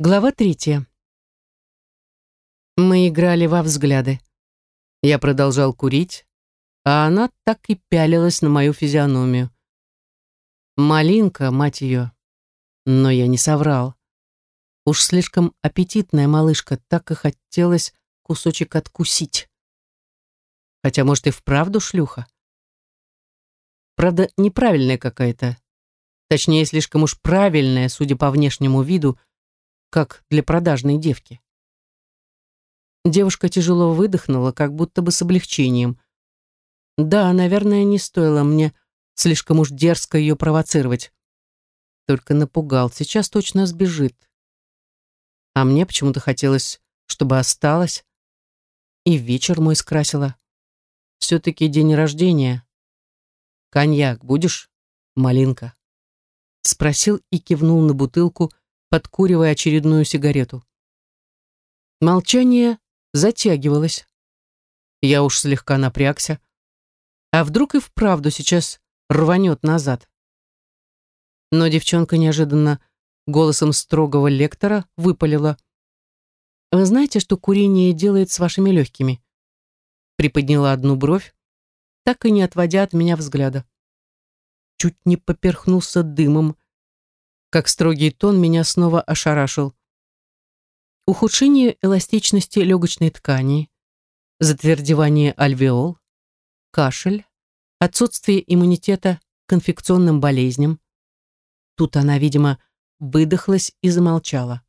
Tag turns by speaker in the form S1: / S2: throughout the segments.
S1: Глава третья. Мы играли во взгляды. Я продолжал курить, а она так и пялилась на мою физиономию. Малинка, мать ее. Но я не соврал. Уж слишком аппетитная малышка, так и хотелось кусочек откусить. Хотя, может, и вправду шлюха. Правда, неправильная какая-то. Точнее, слишком уж правильная, судя по внешнему виду, как для продажной девки. Девушка тяжело выдохнула, как будто бы с облегчением. Да, наверное, не стоило мне слишком уж дерзко ее провоцировать. Только напугал, сейчас точно сбежит. А мне почему-то хотелось, чтобы осталась. И вечер мой скрасила. Все-таки день рождения. Коньяк будешь, малинка? Спросил и кивнул на бутылку, подкуривая очередную сигарету. Молчание затягивалось. Я уж слегка напрягся. А вдруг и вправду сейчас рванет назад? Но девчонка неожиданно голосом строгого лектора выпалила. «Вы знаете, что курение делает с вашими легкими?» Приподняла одну бровь, так и не отводя от меня взгляда. Чуть не поперхнулся дымом, как строгий тон меня снова ошарашил. Ухудшение эластичности легочной ткани, затвердевание альвеол, кашель, отсутствие иммунитета к инфекционным болезням. Тут она, видимо, выдохлась и замолчала.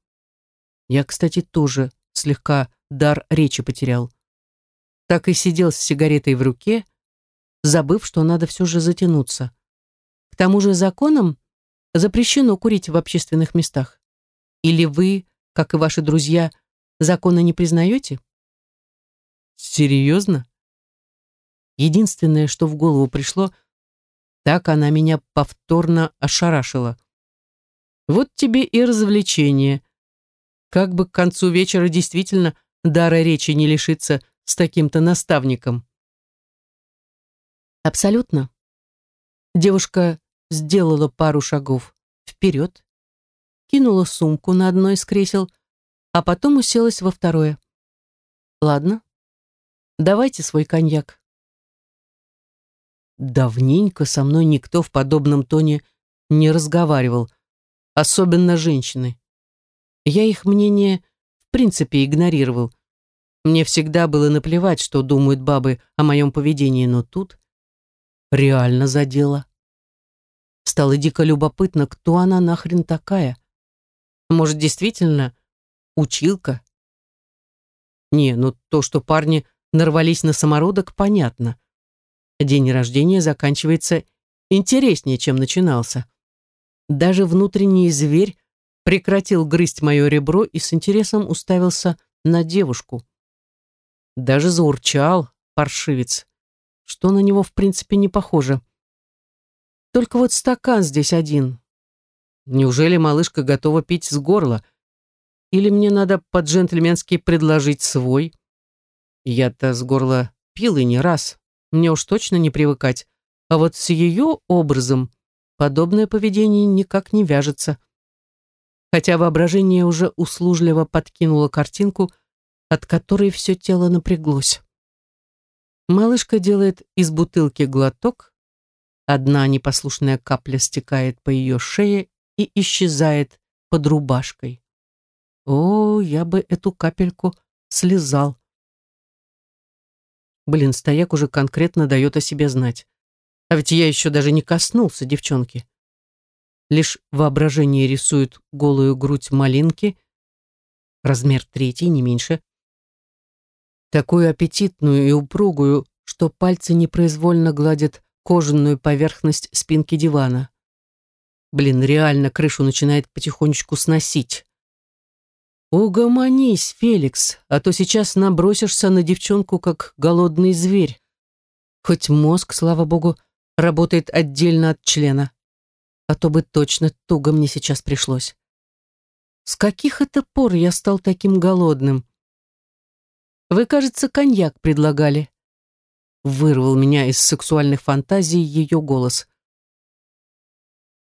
S1: Я, кстати, тоже слегка дар речи потерял. Так и сидел с сигаретой в руке, забыв, что надо все же затянуться. К тому же законом запрещено курить в общественных местах? Или вы, как и ваши друзья, закона не признаете? Серьезно? Единственное, что в голову пришло, так она меня повторно ошарашила. Вот тебе и развлечение. Как бы к концу вечера действительно дара речи не лишиться с таким-то наставником. Абсолютно. Девушка сделала пару шагов вперед, кинула сумку на одно из кресел, а потом уселась во второе. «Ладно, давайте свой коньяк». Давненько со мной никто в подобном тоне не разговаривал, особенно женщины. Я их мнение в принципе игнорировал. Мне всегда было наплевать, что думают бабы о моем поведении, но тут реально задело. Стало дико любопытно, кто она нахрен такая. Может, действительно училка? Не, ну то, что парни нарвались на самородок, понятно. День рождения заканчивается интереснее, чем начинался. Даже внутренний зверь прекратил грызть мое ребро и с интересом уставился на девушку. Даже заурчал, паршивец, что на него в принципе не похоже. Только вот стакан здесь один. Неужели малышка готова пить с горла? Или мне надо по-джентльменски предложить свой? Я-то с горла пил и не раз. Мне уж точно не привыкать. А вот с ее образом подобное поведение никак не вяжется. Хотя воображение уже услужливо подкинуло картинку, от которой все тело напряглось. Малышка делает из бутылки глоток, Одна непослушная капля стекает по ее шее и исчезает под рубашкой. О, я бы эту капельку слезал. Блин, стояк уже конкретно дает о себе знать. А ведь я еще даже не коснулся девчонки. Лишь воображение рисует голую грудь малинки, размер третий, не меньше, такую аппетитную и упругую, что пальцы непроизвольно гладят кожаную поверхность спинки дивана. Блин, реально крышу начинает потихонечку сносить. Угомонись, Феликс, а то сейчас набросишься на девчонку, как голодный зверь. Хоть мозг, слава богу, работает отдельно от члена. А то бы точно туго мне сейчас пришлось. С каких это пор я стал таким голодным? Вы, кажется, коньяк предлагали вырвал меня из сексуальных фантазий ее голос.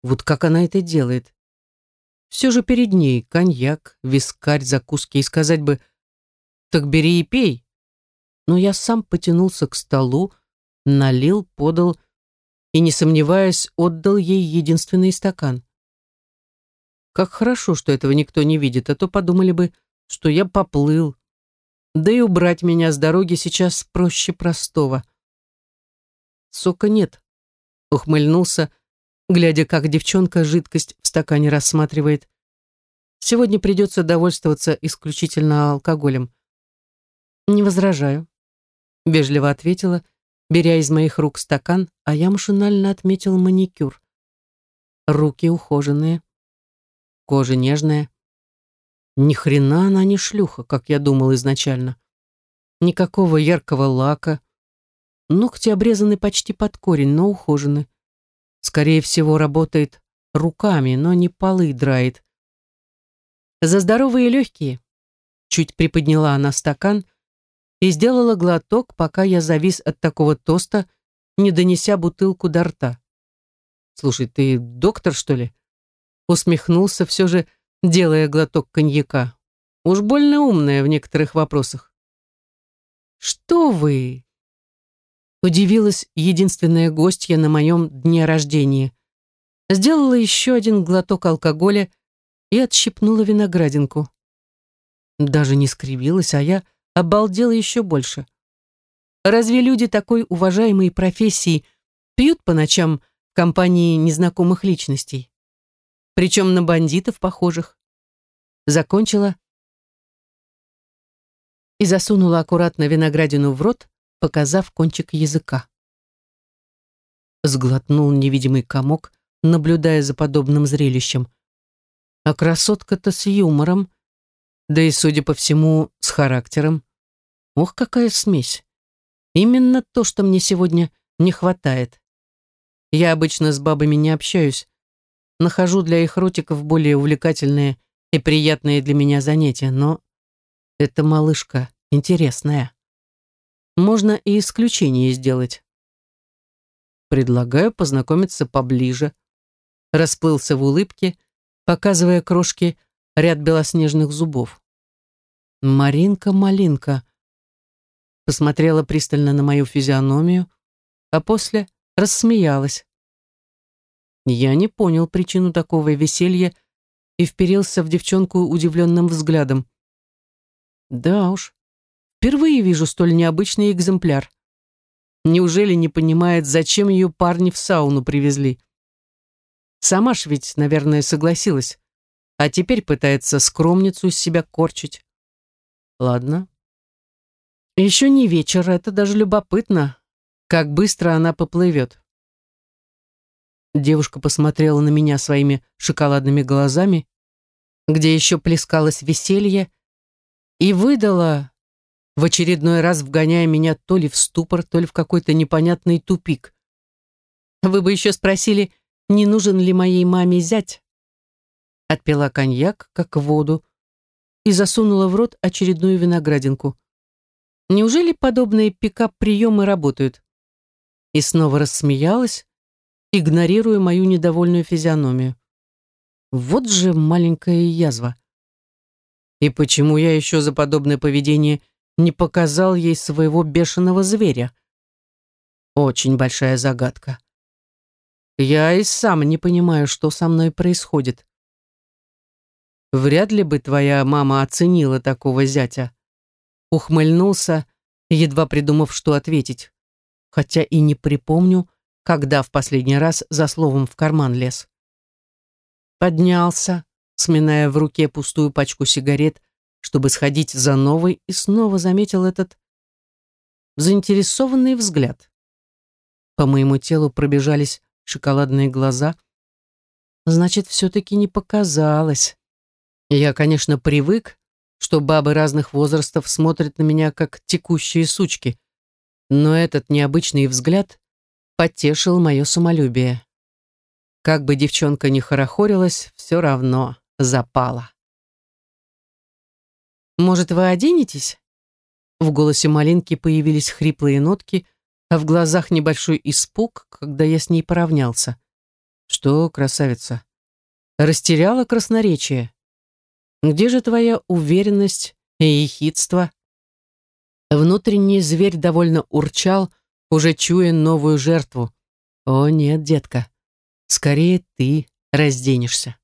S1: Вот как она это делает? Все же перед ней коньяк, вискарь, закуски, и сказать бы «так бери и пей». Но я сам потянулся к столу, налил, подал и, не сомневаясь, отдал ей единственный стакан. Как хорошо, что этого никто не видит, а то подумали бы, что я поплыл. Да и убрать меня с дороги сейчас проще простого. Сока нет, ухмыльнулся, глядя, как девчонка жидкость в стакане рассматривает. Сегодня придется довольствоваться исключительно алкоголем. Не возражаю, вежливо ответила, беря из моих рук стакан, а я машинально отметил маникюр. Руки ухоженные, кожа нежная. Ни хрена она не шлюха, как я думал изначально. Никакого яркого лака. Ногти обрезаны почти под корень, но ухожены. Скорее всего, работает руками, но не полы драет. За здоровые легкие. Чуть приподняла она стакан и сделала глоток, пока я завис от такого тоста, не донеся бутылку до рта. «Слушай, ты доктор, что ли?» Усмехнулся, все же делая глоток коньяка. Уж больно умная в некоторых вопросах. «Что вы?» Удивилась единственная гостья на моем дне рождения. Сделала еще один глоток алкоголя и отщипнула виноградинку. Даже не скривилась, а я обалдела еще больше. Разве люди такой уважаемой профессии пьют по ночам в компании незнакомых личностей? Причем на бандитов похожих. Закончила и засунула аккуратно виноградину в рот, показав кончик языка. Сглотнул невидимый комок, наблюдая за подобным зрелищем. А красотка-то с юмором, да и, судя по всему, с характером. Ох, какая смесь. Именно то, что мне сегодня не хватает. Я обычно с бабами не общаюсь. Нахожу для их ротиков более увлекательные и приятные для меня занятия, но эта малышка интересная. Можно и исключение сделать. Предлагаю познакомиться поближе. Расплылся в улыбке, показывая крошки ряд белоснежных зубов. Маринка-малинка посмотрела пристально на мою физиономию, а после рассмеялась. Я не понял причину такого веселья и вперился в девчонку удивленным взглядом. Да уж, впервые вижу столь необычный экземпляр. Неужели не понимает, зачем ее парни в сауну привезли? Сама ж ведь, наверное, согласилась, а теперь пытается скромницу из себя корчить. Ладно. Еще не вечер, это даже любопытно, как быстро она поплывет. Девушка посмотрела на меня своими шоколадными глазами, где еще плескалось веселье, и выдала, в очередной раз вгоняя меня то ли в ступор, то ли в какой-то непонятный тупик. Вы бы еще спросили, не нужен ли моей маме зять? Отпила коньяк, как воду, и засунула в рот очередную виноградинку. Неужели подобные пикап-приемы работают? И снова рассмеялась, игнорируя мою недовольную физиономию. Вот же маленькая язва. И почему я еще за подобное поведение не показал ей своего бешеного зверя? Очень большая загадка. Я и сам не понимаю, что со мной происходит. Вряд ли бы твоя мама оценила такого зятя. Ухмыльнулся, едва придумав, что ответить. Хотя и не припомню, когда в последний раз за словом в карман лез. Поднялся, сминая в руке пустую пачку сигарет, чтобы сходить за новой, и снова заметил этот заинтересованный взгляд. По моему телу пробежались шоколадные глаза. Значит, все-таки не показалось. Я, конечно, привык, что бабы разных возрастов смотрят на меня как текущие сучки, но этот необычный взгляд потешил мое самолюбие. Как бы девчонка ни хорохорилась, все равно запала. «Может, вы оденетесь?» В голосе Малинки появились хриплые нотки, а в глазах небольшой испуг, когда я с ней поравнялся. «Что, красавица? растеряла красноречие. Где же твоя уверенность и ехидство? Внутренний зверь довольно урчал, уже чуя новую жертву. О нет, детка, скорее ты разденешься.